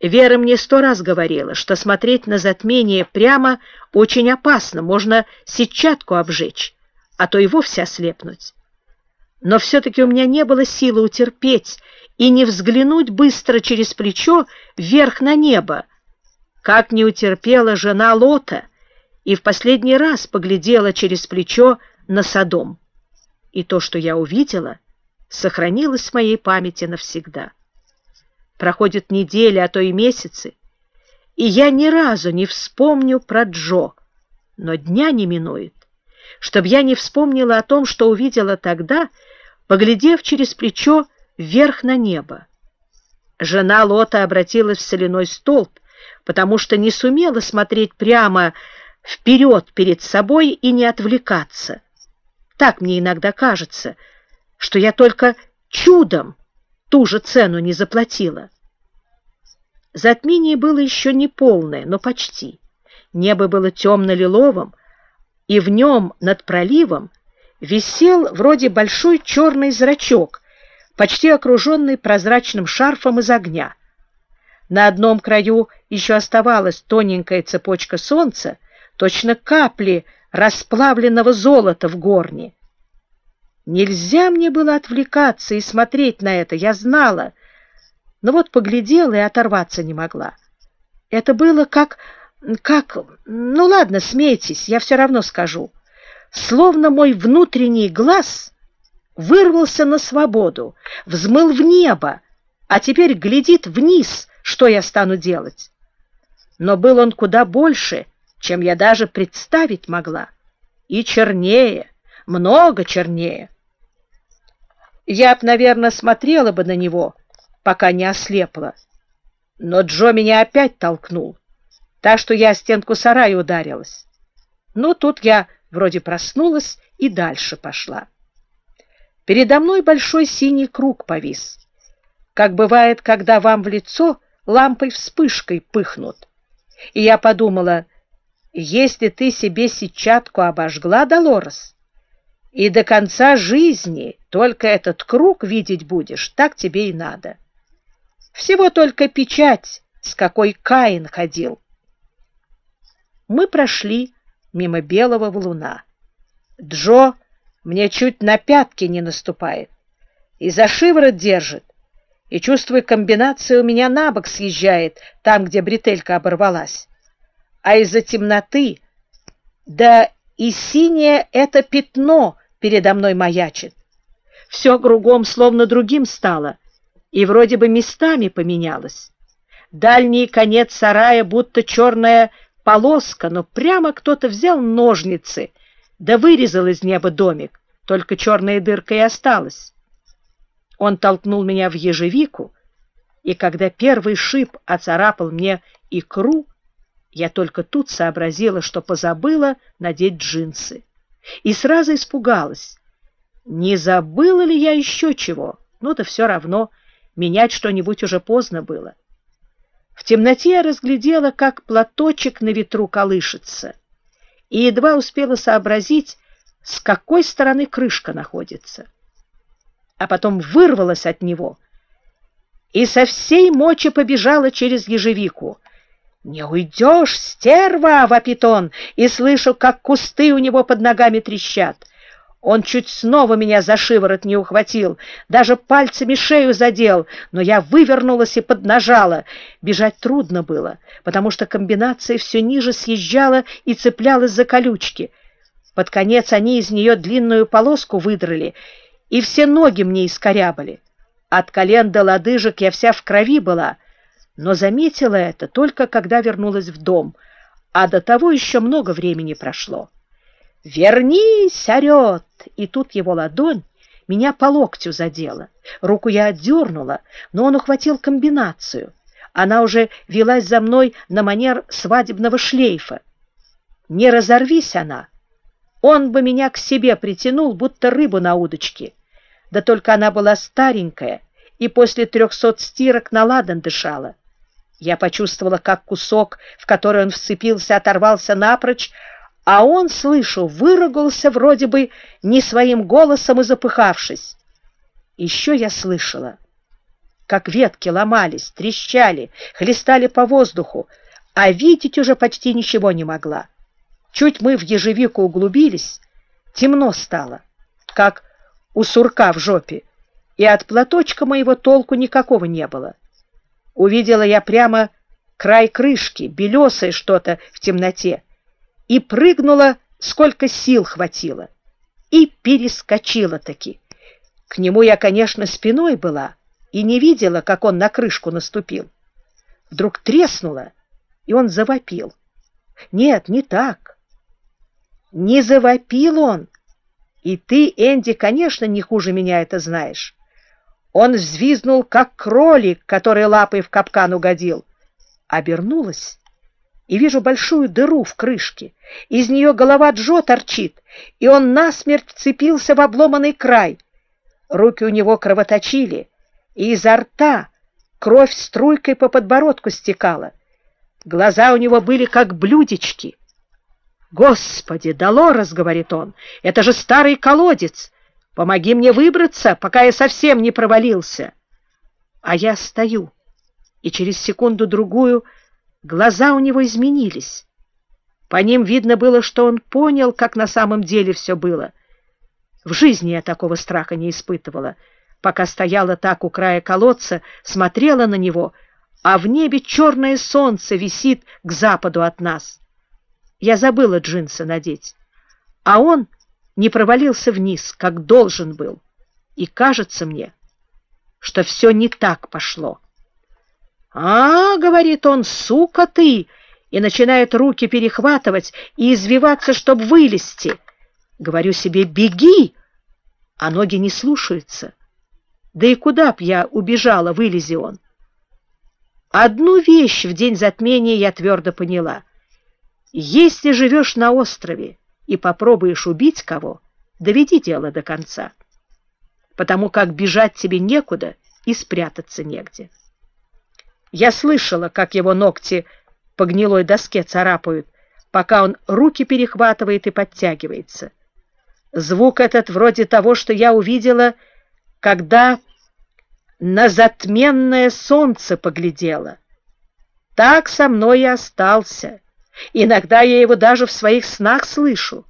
Вера мне сто раз говорила, что смотреть на затмение прямо очень опасно, можно сетчатку обжечь, а то и вовсе ослепнуть. Но все-таки у меня не было силы утерпеть и не взглянуть быстро через плечо вверх на небо, как не утерпела жена Лота и в последний раз поглядела через плечо на Содом. И то, что я увидела, сохранилось в моей памяти навсегда. Проходят недели, а то и месяцы, и я ни разу не вспомню про Джо, но дня не минует, чтобы я не вспомнила о том, что увидела тогда, поглядев через плечо вверх на небо. Жена Лота обратилась в соляной столб, потому что не сумела смотреть прямо вперед перед собой и не отвлекаться. Так мне иногда кажется, что я только чудом ту же цену не заплатила. Затмение было еще не полное, но почти. Небо было темно-лиловым, и в нем над проливом висел вроде большой черный зрачок, почти окруженный прозрачным шарфом из огня. На одном краю еще оставалась тоненькая цепочка солнца, точно капли расплавленного золота в горне. Нельзя мне было отвлекаться и смотреть на это, я знала. Но вот поглядела и оторваться не могла. Это было как... как... Ну ладно, смейтесь, я все равно скажу. Словно мой внутренний глаз вырвался на свободу, взмыл в небо, а теперь глядит вниз, что я стану делать. Но был он куда больше, чем я даже представить могла, и чернее, много чернее. Я б, наверное, смотрела бы на него, пока не ослепла. Но Джо меня опять толкнул, так что я о стенку сарая ударилась. Ну, тут я вроде проснулась и дальше пошла. Передо мной большой синий круг повис, как бывает, когда вам в лицо лампой вспышкой пыхнут. И я подумала, если ты себе сетчатку обожгла, Долорес, и до конца жизни только этот круг видеть будешь, так тебе и надо. Всего только печать, с какой Каин ходил. Мы прошли мимо белого валуна. Джо мне чуть на пятки не наступает, и за шиворот держит, и, чувствуя комбинацию, у меня на бок съезжает, там, где бретелька оборвалась. А из-за темноты, да и синее это пятно передо мной маячит. Все кругом словно другим стало, и вроде бы местами поменялось. Дальний конец сарая будто черная полоска, но прямо кто-то взял ножницы, да вырезал из неба домик, только черная дырка и осталась. Он толкнул меня в ежевику, и когда первый шип оцарапал мне икру, я только тут сообразила, что позабыла надеть джинсы. И сразу испугалась. Не забыла ли я еще чего? Ну да все равно, менять что-нибудь уже поздно было. В темноте я разглядела, как платочек на ветру колышется, и едва успела сообразить, с какой стороны крышка находится. А потом вырвалась от него и со всей мочи побежала через ежевику. «Не уйдешь, стерва!» — вопит он, и слышу, как кусты у него под ногами трещат. Он чуть снова меня за шиворот не ухватил, даже пальцами шею задел, но я вывернулась и поднажала. Бежать трудно было, потому что комбинация все ниже съезжала и цеплялась за колючки. Под конец они из нее длинную полоску выдрали, и все ноги мне искорябали. От колен до лодыжек я вся в крови была — но заметила это только когда вернулась в дом, а до того еще много времени прошло. «Вернись!» — орет! И тут его ладонь меня по локтю задела. Руку я отдернула, но он ухватил комбинацию. Она уже велась за мной на манер свадебного шлейфа. Не разорвись она! Он бы меня к себе притянул, будто рыбу на удочке. Да только она была старенькая и после трехсот стирок на ладан дышала. Я почувствовала, как кусок, в который он вцепился, оторвался напрочь, а он, слышу, выругался вроде бы не своим голосом и запыхавшись. Еще я слышала. как ветки ломались, трещали, хлестали по воздуху, а видеть уже почти ничего не могла. Чуть мы в ежевику углубились, темно стало, как у сурка в жопе, и от платочка моего толку никакого не было. Увидела я прямо край крышки, белесое что-то в темноте, и прыгнула, сколько сил хватило, и перескочила-таки. К нему я, конечно, спиной была и не видела, как он на крышку наступил. Вдруг треснуло, и он завопил. Нет, не так. Не завопил он. И ты, Энди, конечно, не хуже меня это знаешь. Он взвизнул, как кролик, который лапой в капкан угодил. Обернулась и вижу большую дыру в крышке. Из нее голова Джо торчит, и он насмерть вцепился в обломанный край. Руки у него кровоточили, и изо рта кровь струйкой по подбородку стекала. Глаза у него были как блюдечки. «Господи, Долорес!» — говорит он, — «это же старый колодец! Помоги мне выбраться, пока я совсем не провалился!» А я стою, и через секунду-другую глаза у него изменились. По ним видно было, что он понял, как на самом деле все было. В жизни я такого страха не испытывала, пока стояла так у края колодца, смотрела на него, а в небе черное солнце висит к западу от нас. Я забыла джинсы надеть, а он не провалился вниз, как должен был. И кажется мне, что все не так пошло. «А, — говорит он, — сука ты!» и начинает руки перехватывать и извиваться, чтобы вылезти. Говорю себе «беги!» а ноги не слушаются. Да и куда б я убежала, вылези он? Одну вещь в день затмения я твердо поняла. Если живешь на острове и попробуешь убить кого, доведи дело до конца, потому как бежать тебе некуда и спрятаться негде. Я слышала, как его ногти по гнилой доске царапают, пока он руки перехватывает и подтягивается. Звук этот вроде того, что я увидела, когда на затменное солнце поглядела. Так со мной и остался. Иногда я его даже в своих снах слышу.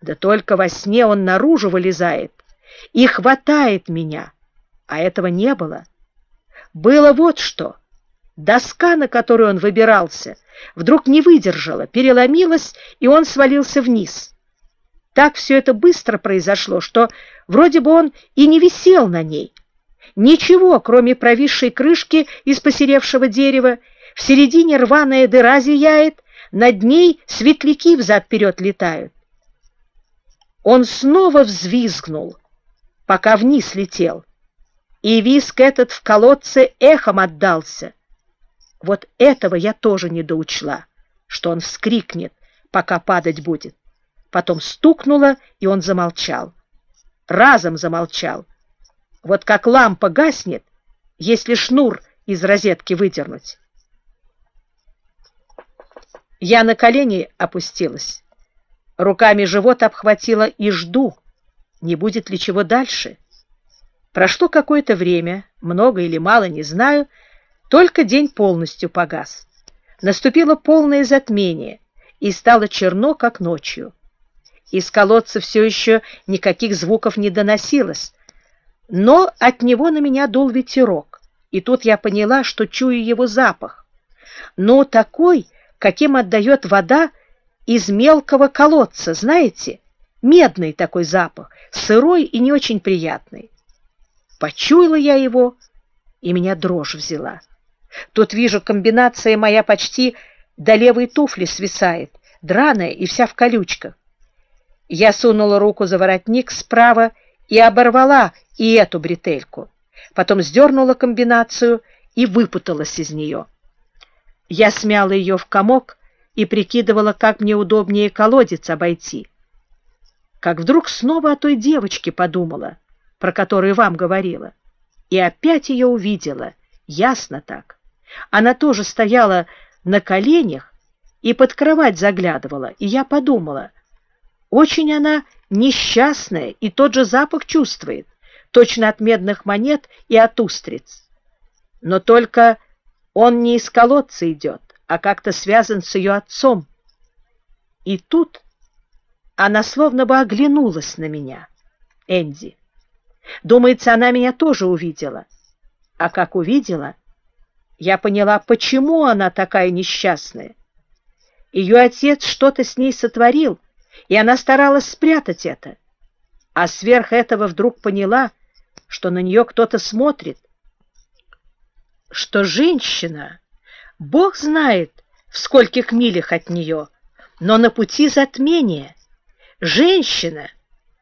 Да только во сне он наружу вылезает и хватает меня, а этого не было. Было вот что. Доска, на которую он выбирался, вдруг не выдержала, переломилась, и он свалился вниз. Так все это быстро произошло, что вроде бы он и не висел на ней. Ничего, кроме провисшей крышки из посеревшего дерева, в середине рваная дыра зияет, над ней светляки взад-вперед летают. Он снова взвизгнул, пока вниз летел, и визг этот в колодце эхом отдался. Вот этого я тоже не доучла, что он вскрикнет, пока падать будет. Потом стукнуло, и он замолчал. Разом замолчал. Вот как лампа гаснет, если шнур из розетки выдернуть. Я на колени опустилась. Руками живот обхватила и жду, не будет ли чего дальше. Прошло какое-то время, много или мало, не знаю, только день полностью погас. Наступило полное затмение, и стало черно, как ночью. Из колодца все еще никаких звуков не доносилось, но от него на меня дул ветерок, и тут я поняла, что чую его запах. Но такой, каким отдает вода из мелкого колодца, знаете? Медный такой запах, сырой и не очень приятный. Почуяла я его, и меня дрожь взяла. Тут вижу, комбинация моя почти до левой туфли свисает, драная и вся в колючках. Я сунула руку за воротник справа и оборвала и эту бретельку. Потом сдернула комбинацию и выпуталась из нее. Я смяла ее в комок и прикидывала, как мне удобнее колодец обойти. Как вдруг снова о той девочке подумала, про которую вам говорила, и опять ее увидела, ясно так. Она тоже стояла на коленях и под кровать заглядывала, и я подумала — очень она несчастная и тот же запах чувствует, точно от медных монет и от устриц. но только он не из колодца идет, а как-то связан с ее отцом. И тут она словно бы оглянулась на меня, Энди. Думается, она меня тоже увидела. А как увидела, я поняла, почему она такая несчастная. Ее отец что-то с ней сотворил, и она старалась спрятать это. А сверх этого вдруг поняла, что на нее кто-то смотрит, что женщина, Бог знает, в скольких милях от нее, но на пути затмения. Женщина,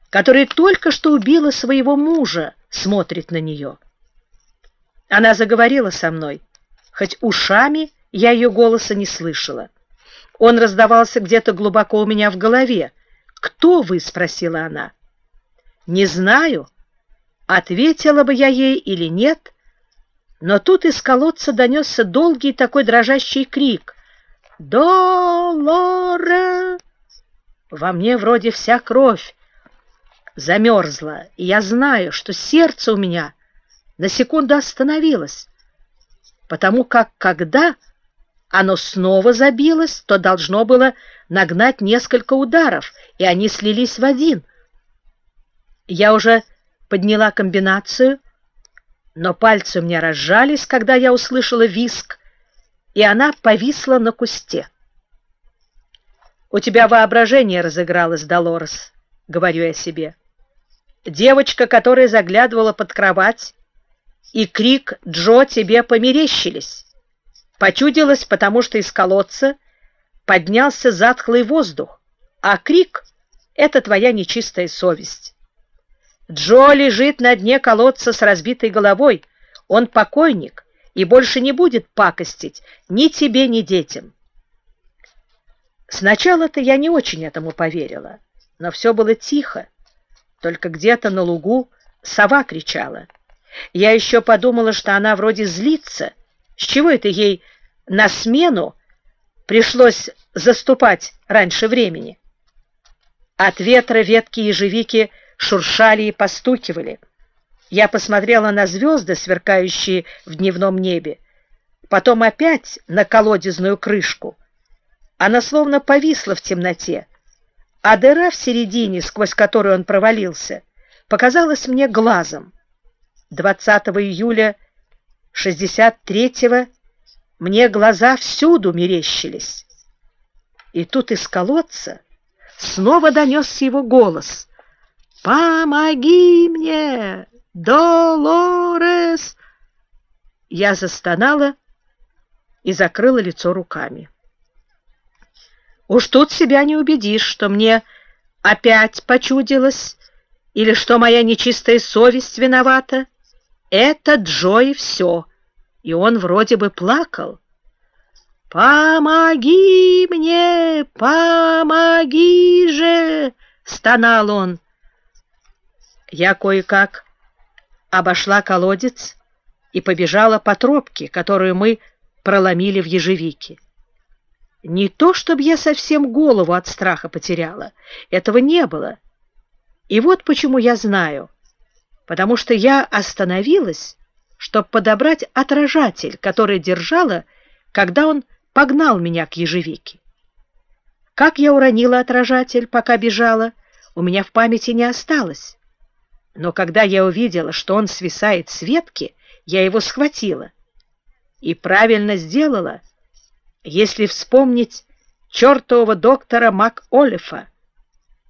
которая только что убила своего мужа, смотрит на нее. Она заговорила со мной, хоть ушами я ее голоса не слышала. Он раздавался где-то глубоко у меня в голове. «Кто вы?» — спросила она. «Не знаю, ответила бы я ей или нет, но тут из колодца донесся долгий такой дрожащий крик. «Долоре!» Во мне вроде вся кровь замерзла, и я знаю, что сердце у меня на секунду остановилось, потому как когда оно снова забилось, то должно было нагнать несколько ударов, и они слились в один. Я уже подняла комбинацию, но пальцы у меня разжались, когда я услышала виск, и она повисла на кусте. «У тебя воображение разыгралось, Долорес», — говорю я себе. «Девочка, которая заглядывала под кровать, и крик «Джо, тебе померещились!» Почудилось, потому что из колодца поднялся затхлый воздух, а крик — это твоя нечистая совесть. Джо лежит на дне колодца с разбитой головой. Он покойник и больше не будет пакостить ни тебе, ни детям. Сначала-то я не очень этому поверила, но все было тихо. Только где-то на лугу сова кричала. Я еще подумала, что она вроде злится. С чего это ей на смену пришлось заступать раньше времени? От ветра ветки ежевики шуршали и постукивали. Я посмотрела на звезды, сверкающие в дневном небе, потом опять на колодезную крышку. Она словно повисла в темноте, а дыра в середине, сквозь которую он провалился, показалась мне глазом. 20 июля 63-го мне глаза всюду мерещились. И тут из колодца снова донесся его голос — «Помоги мне, Долорес!» Я застонала и закрыла лицо руками. Уж тут себя не убедишь, что мне опять почудилось, или что моя нечистая совесть виновата. Это Джо все, и он вроде бы плакал. «Помоги мне, помоги же!» — стонал он. Я кое-как обошла колодец и побежала по тропке, которую мы проломили в ежевике. Не то, чтобы я совсем голову от страха потеряла, этого не было. И вот почему я знаю, потому что я остановилась, чтобы подобрать отражатель, который держала, когда он погнал меня к ежевике. Как я уронила отражатель, пока бежала, у меня в памяти не осталось. Но когда я увидела, что он свисает с ветки, я его схватила. И правильно сделала, если вспомнить чертового доктора МакОлифа.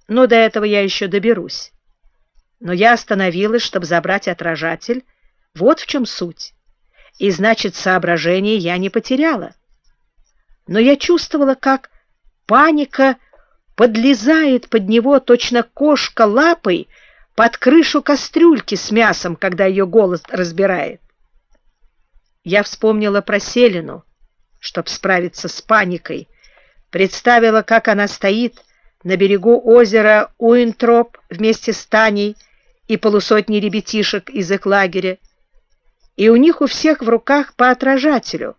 Но до этого я еще доберусь. Но я остановилась, чтобы забрать отражатель. Вот в чем суть. И значит, соображение я не потеряла. Но я чувствовала, как паника подлезает под него точно кошка лапой, под крышу кастрюльки с мясом, когда ее голос разбирает. Я вспомнила про Селину, чтоб справиться с паникой, представила, как она стоит на берегу озера Уинтроп вместе с Таней и полусотней ребятишек из их лагеря, и у них у всех в руках по отражателю,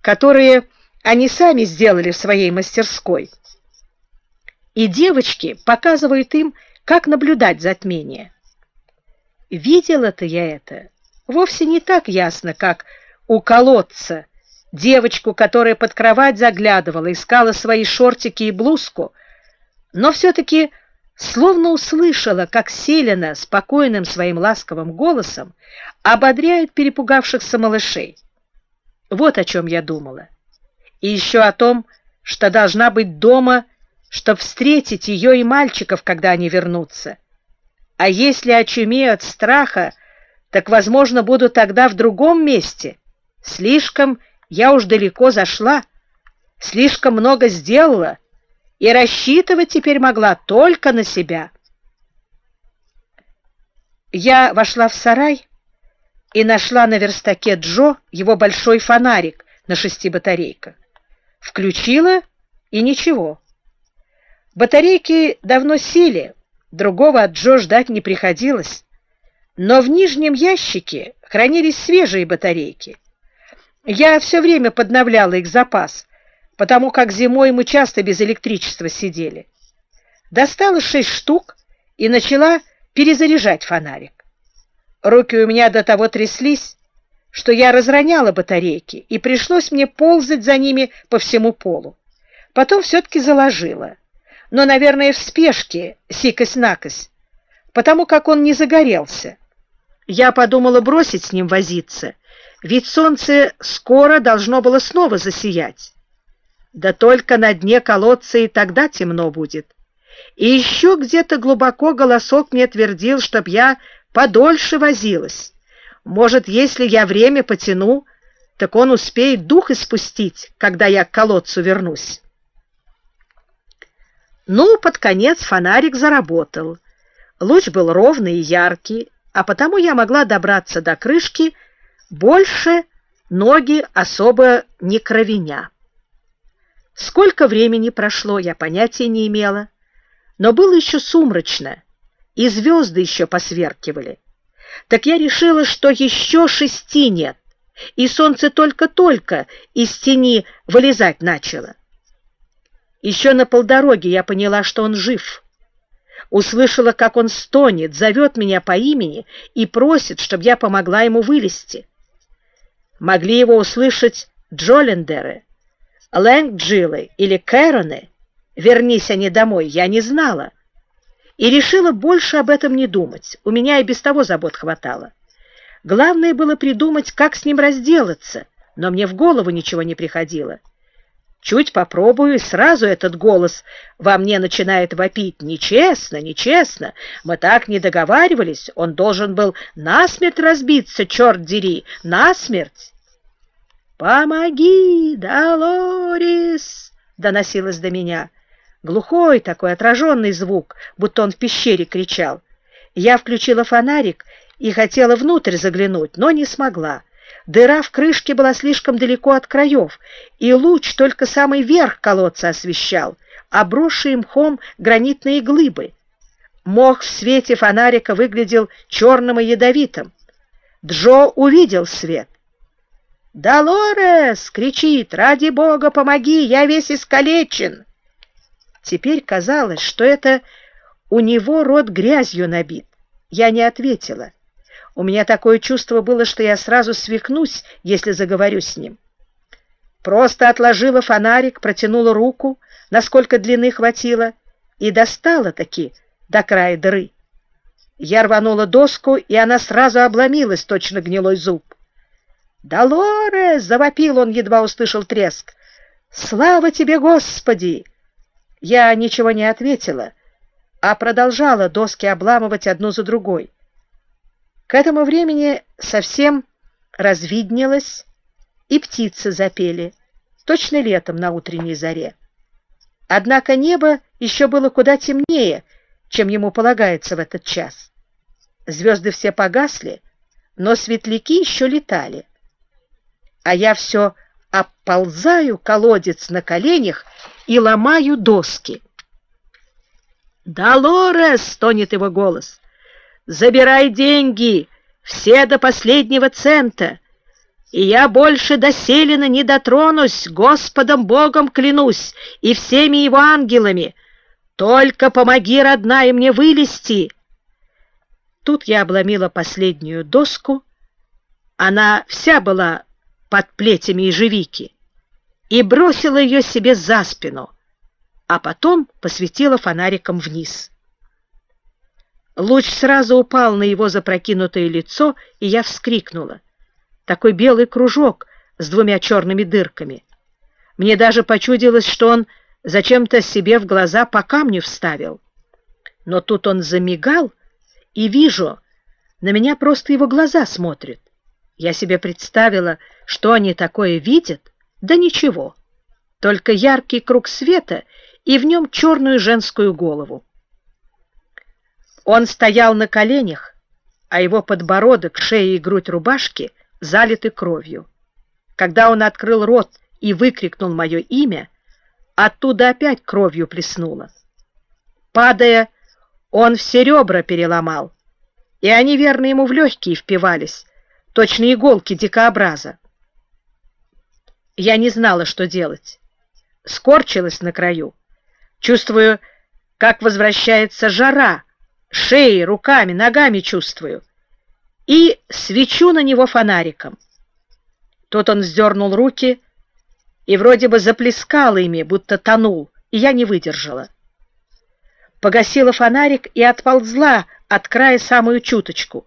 которые они сами сделали в своей мастерской. И девочки показывают им, как наблюдать затмение? Видела-то я это вовсе не так ясно, как у колодца, девочку, которая под кровать заглядывала, искала свои шортики и блузку, но все-таки словно услышала, как Селена спокойным своим ласковым голосом ободряет перепугавшихся малышей. Вот о чем я думала. И еще о том, что должна быть дома, чтобы встретить ее и мальчиков, когда они вернутся. А если очумею от страха, так, возможно, буду тогда в другом месте. Слишком я уж далеко зашла, слишком много сделала, и рассчитывать теперь могла только на себя. Я вошла в сарай и нашла на верстаке Джо его большой фонарик на шести батарейках. Включила, и ничего. Батарейки давно сели, другого от Джо ждать не приходилось. Но в нижнем ящике хранились свежие батарейки. Я все время подновляла их запас, потому как зимой мы часто без электричества сидели. Достала шесть штук и начала перезаряжать фонарик. Руки у меня до того тряслись, что я разроняла батарейки, и пришлось мне ползать за ними по всему полу. Потом все-таки заложила, но, наверное, в спешке, сикость-накость, потому как он не загорелся. Я подумала бросить с ним возиться, ведь солнце скоро должно было снова засиять. Да только на дне колодца и тогда темно будет. И еще где-то глубоко голосок мне твердил, чтоб я подольше возилась. Может, если я время потяну, так он успеет дух испустить, когда я к колодцу вернусь. Ну, под конец фонарик заработал. Луч был ровный и яркий, а потому я могла добраться до крышки больше ноги особо не кровеня. Сколько времени прошло, я понятия не имела, но было еще сумрачно, и звезды еще посверкивали. Так я решила, что еще шести нет, и солнце только-только из тени вылезать начало. Еще на полдороге я поняла, что он жив. Услышала, как он стонет, зовет меня по имени и просит, чтобы я помогла ему вылезти. Могли его услышать Джолендеры, Лэнгджилы или Кэроны, вернись они домой, я не знала. И решила больше об этом не думать, у меня и без того забот хватало. Главное было придумать, как с ним разделаться, но мне в голову ничего не приходило. Чуть попробую, и сразу этот голос во мне начинает вопить. Нечестно, нечестно, мы так не договаривались, он должен был насмерть разбиться, черт дери, насмерть. «Помоги, Долорис!» — доносилось до меня. Глухой такой отраженный звук, будто он в пещере кричал. Я включила фонарик и хотела внутрь заглянуть, но не смогла. Дыра в крышке была слишком далеко от краев, и луч только самый верх колодца освещал, обросшие мхом гранитные глыбы. Мох в свете фонарика выглядел черным и ядовитым. Джо увидел свет. «Долорес!» — кричит. «Ради бога, помоги! Я весь искалечен!» Теперь казалось, что это у него рот грязью набит. Я не ответила. У меня такое чувство было, что я сразу свихнусь, если заговорю с ним. Просто отложила фонарик, протянула руку, насколько длины хватило, и достала таки до края дыры. Я рванула доску, и она сразу обломилась, точно гнилой зуб. «Долорес!» — завопил он, едва услышал треск. «Слава тебе, Господи!» Я ничего не ответила, а продолжала доски обламывать одну за другой. К этому времени совсем развиднелось, и птицы запели, точно летом на утренней заре. Однако небо еще было куда темнее, чем ему полагается в этот час. Звезды все погасли, но светляки еще летали а я все оползаю колодец на коленях и ломаю доски. «Долорес!» — стонет его голос. «Забирай деньги, все до последнего цента, и я больше до селена не дотронусь, Господом Богом клянусь и всеми его ангелами. Только помоги, родная, мне вылезти!» Тут я обломила последнюю доску. Она вся была под плетями ежевики и бросила ее себе за спину, а потом посветила фонариком вниз. Луч сразу упал на его запрокинутое лицо, и я вскрикнула. Такой белый кружок с двумя черными дырками. Мне даже почудилось, что он зачем-то себе в глаза по камню вставил. Но тут он замигал, и вижу, на меня просто его глаза смотрят. Я себе представила, что они такое видят, да ничего. Только яркий круг света и в нем черную женскую голову. Он стоял на коленях, а его подбородок, шея и грудь рубашки залиты кровью. Когда он открыл рот и выкрикнул мое имя, оттуда опять кровью плеснуло. Падая, он все ребра переломал, и они верно ему в легкие впивались, точно иголки дикообраза. Я не знала, что делать. Скорчилась на краю. Чувствую, как возвращается жара, шеей, руками, ногами чувствую. И свечу на него фонариком. Тут он сдернул руки и вроде бы заплескал ими, будто тонул, и я не выдержала. Погасила фонарик и отползла от края самую чуточку.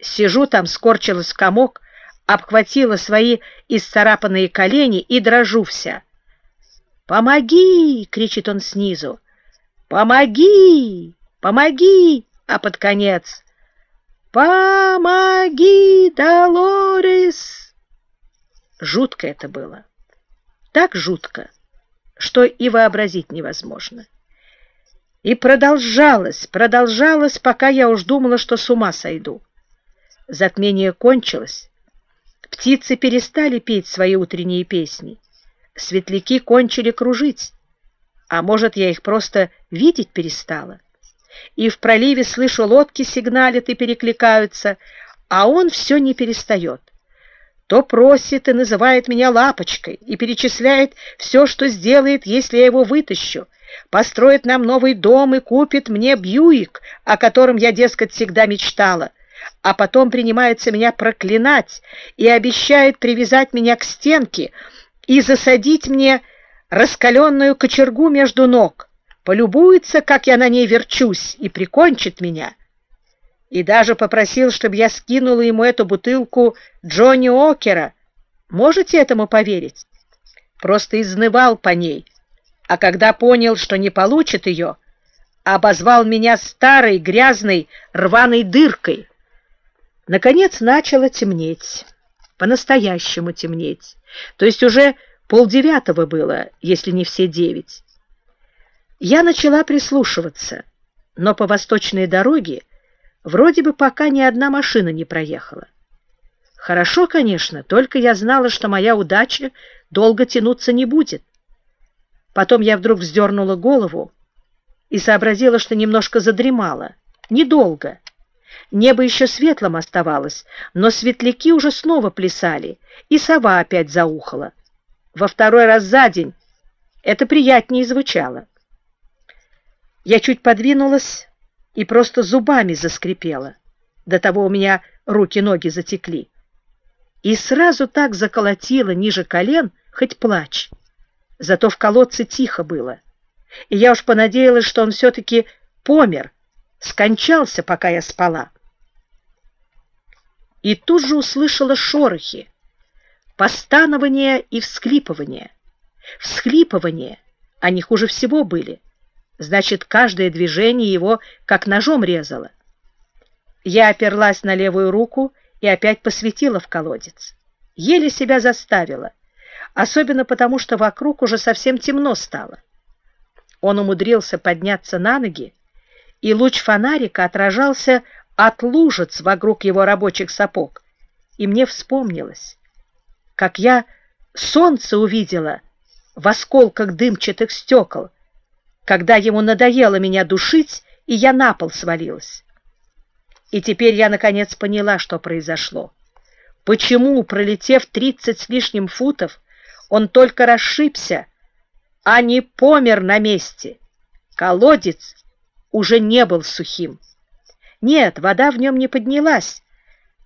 Сижу там, скорчилась в комок, обхватила свои исцарапанные колени и дрожу вся. «Помоги!» — кричит он снизу. «Помоги! Помоги!» А под конец «Помоги, Долорес!» Жутко это было. Так жутко, что и вообразить невозможно. И продолжалось, продолжалось, пока я уж думала, что с ума сойду. Затмение кончилось. Птицы перестали петь свои утренние песни. Светляки кончили кружить. А может, я их просто видеть перестала? И в проливе слышу, лодки сигналят и перекликаются, а он все не перестает. То просит и называет меня лапочкой, и перечисляет все, что сделает, если я его вытащу, построит нам новый дом и купит мне Бьюик, о котором я, дескать, всегда мечтала. А потом принимается меня проклинать и обещает привязать меня к стенке и засадить мне раскаленную кочергу между ног, полюбуется, как я на ней верчусь, и прикончит меня. И даже попросил, чтобы я скинула ему эту бутылку Джонни Окера. Можете этому поверить? Просто изнывал по ней, а когда понял, что не получит ее, обозвал меня старой, грязной, рваной дыркой. Наконец начало темнеть, по-настоящему темнеть, то есть уже полдевятого было, если не все девять. Я начала прислушиваться, но по восточной дороге вроде бы пока ни одна машина не проехала. Хорошо, конечно, только я знала, что моя удача долго тянуться не будет. Потом я вдруг вздернула голову и сообразила, что немножко задремала. Недолго. Небо еще светлым оставалось, но светляки уже снова плясали, и сова опять заухала. Во второй раз за день это приятнее звучало. Я чуть подвинулась и просто зубами заскрипела. До того у меня руки-ноги затекли. И сразу так заколотило ниже колен, хоть плачь. Зато в колодце тихо было. И я уж понадеялась, что он все-таки помер, скончался, пока я спала. И тут же услышала шорохи, постанование и всхлипывание. Всхлипывание, они хуже всего были. Значит, каждое движение его как ножом резало. Я оперлась на левую руку и опять посветила в колодец. Еле себя заставила, особенно потому, что вокруг уже совсем темно стало. Он умудрился подняться на ноги, и луч фонарика отражался от лужиц вокруг его рабочих сапог, и мне вспомнилось, как я солнце увидела в осколках дымчатых стекол, когда ему надоело меня душить, и я на пол свалилась. И теперь я, наконец, поняла, что произошло. Почему, пролетев тридцать с лишним футов, он только расшибся, а не помер на месте. Колодец уже не был сухим. Нет, вода в нем не поднялась.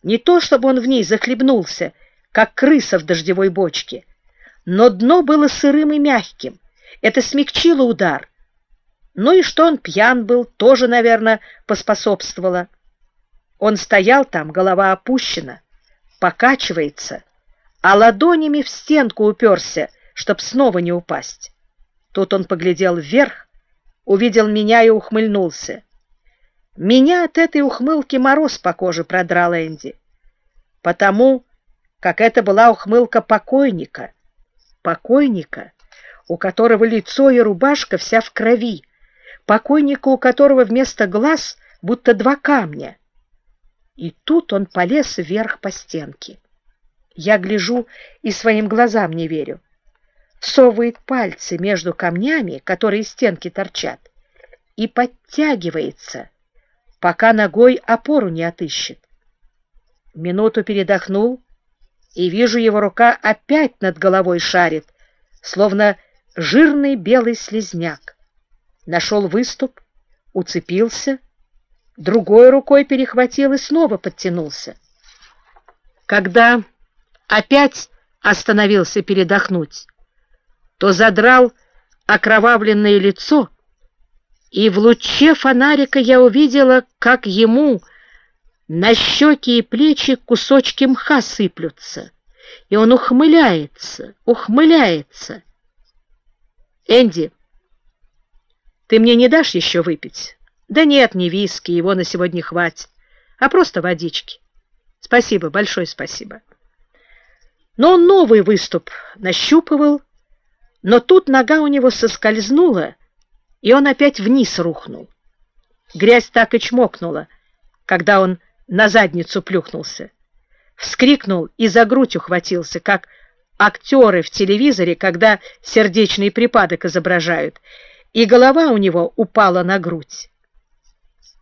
Не то, чтобы он в ней захлебнулся, как крыса в дождевой бочке. Но дно было сырым и мягким. Это смягчило удар. Ну и что он пьян был, тоже, наверное, поспособствовало. Он стоял там, голова опущена, покачивается, а ладонями в стенку уперся, чтоб снова не упасть. Тут он поглядел вверх, увидел меня и ухмыльнулся. Меня от этой ухмылки мороз по коже продрал Энди, потому как это была ухмылка покойника, покойника, у которого лицо и рубашка вся в крови, покойника, у которого вместо глаз будто два камня. И тут он полез вверх по стенке. Я гляжу и своим глазам не верю. Совывает пальцы между камнями, которые из стенки торчат, и подтягивается, пока ногой опору не отыщет. Минуту передохнул, и вижу, его рука опять над головой шарит, словно жирный белый слезняк. Нашел выступ, уцепился, другой рукой перехватил и снова подтянулся. Когда опять остановился передохнуть, то задрал окровавленное лицо, и в луче фонарика я увидела, как ему на щеки и плечи кусочки мха сыплются, и он ухмыляется, ухмыляется. «Энди, ты мне не дашь еще выпить?» «Да нет, не виски, его на сегодня хватит, а просто водички. Спасибо, большое спасибо». Но он новый выступ нащупывал, но тут нога у него соскользнула, и он опять вниз рухнул. Грязь так и чмокнула, когда он на задницу плюхнулся. Вскрикнул и за грудь ухватился, как актеры в телевизоре, когда сердечный припадок изображают, и голова у него упала на грудь.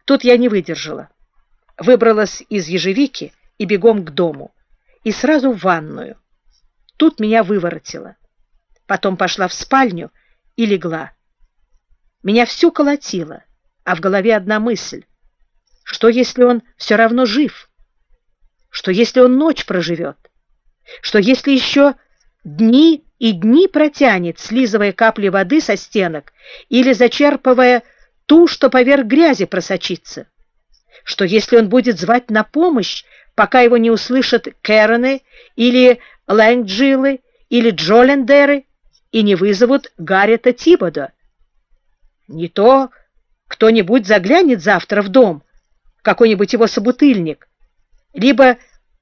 Тут я не выдержала. Выбралась из ежевики и бегом к дому, и сразу в ванную. Тут меня выворотило. Потом пошла в спальню и легла. Меня всю колотило, а в голове одна мысль. Что, если он все равно жив? Что, если он ночь проживет? Что, если еще дни и дни протянет, слизывая капли воды со стенок или зачерпывая ту, что поверх грязи просочится? Что, если он будет звать на помощь, пока его не услышат Кэроны или Лэнгджилы или Джолендеры и не вызовут Гаррета Тибода? Не то кто-нибудь заглянет завтра в дом, какой-нибудь его собутыльник, либо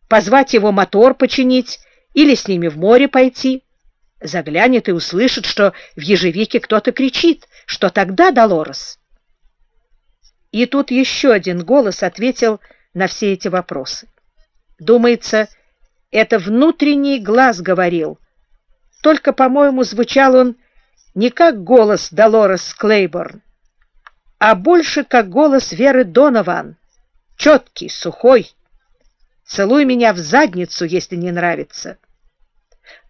позвать его мотор починить или с ними в море пойти. Заглянет и услышит, что в ежевике кто-то кричит. Что тогда, Долорес? И тут еще один голос ответил на все эти вопросы. Думается, это внутренний глаз говорил. Только, по-моему, звучал он не как голос Долорес Клейборн, а больше как голос Веры Донован, четкий, сухой. Целуй меня в задницу, если не нравится.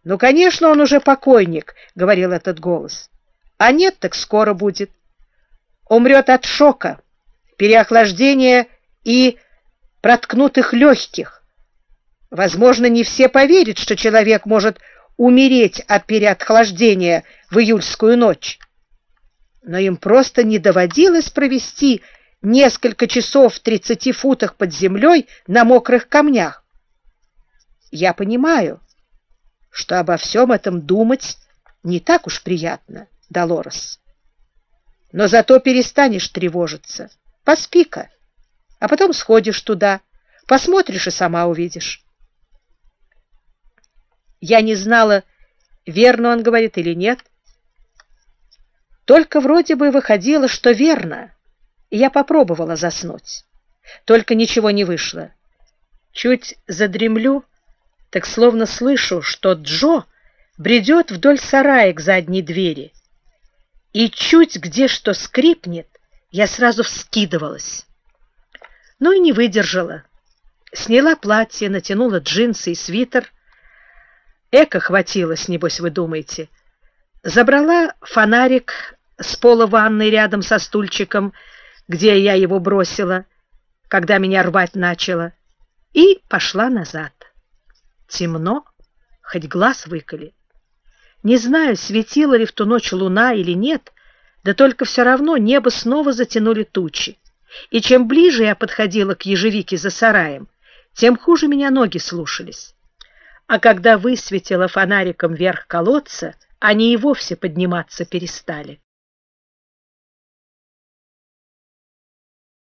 Ну, конечно, он уже покойник, говорил этот голос. А нет, так скоро будет. Умрет от шока, переохлаждения и проткнутых легких. Возможно, не все поверят, что человек может умереть от переохлаждения в июльскую ночь. Но им просто не доводилось провести несколько часов в 30 футах под землей на мокрых камнях. Я понимаю, что обо всем этом думать не так уж приятно, Долорес. Но зато перестанешь тревожиться. Поспи-ка, а потом сходишь туда, посмотришь и сама увидишь. Я не знала, верно он говорит или нет. Только вроде бы выходило, что верно, и я попробовала заснуть. Только ничего не вышло. Чуть задремлю, так словно слышу, что Джо бредет вдоль сарая к задней двери. И чуть где что скрипнет, я сразу вскидывалась. Ну и не выдержала. Сняла платье, натянула джинсы и свитер, Эко хватилось, небось, вы думаете. Забрала фонарик с пола ванной рядом со стульчиком, где я его бросила, когда меня рвать начала, и пошла назад. Темно, хоть глаз выколи. Не знаю, светила ли в ту ночь луна или нет, да только все равно небо снова затянули тучи. И чем ближе я подходила к ежевике за сараем, тем хуже меня ноги слушались. А когда высветила фонариком вверх колодца, они и вовсе подниматься перестали.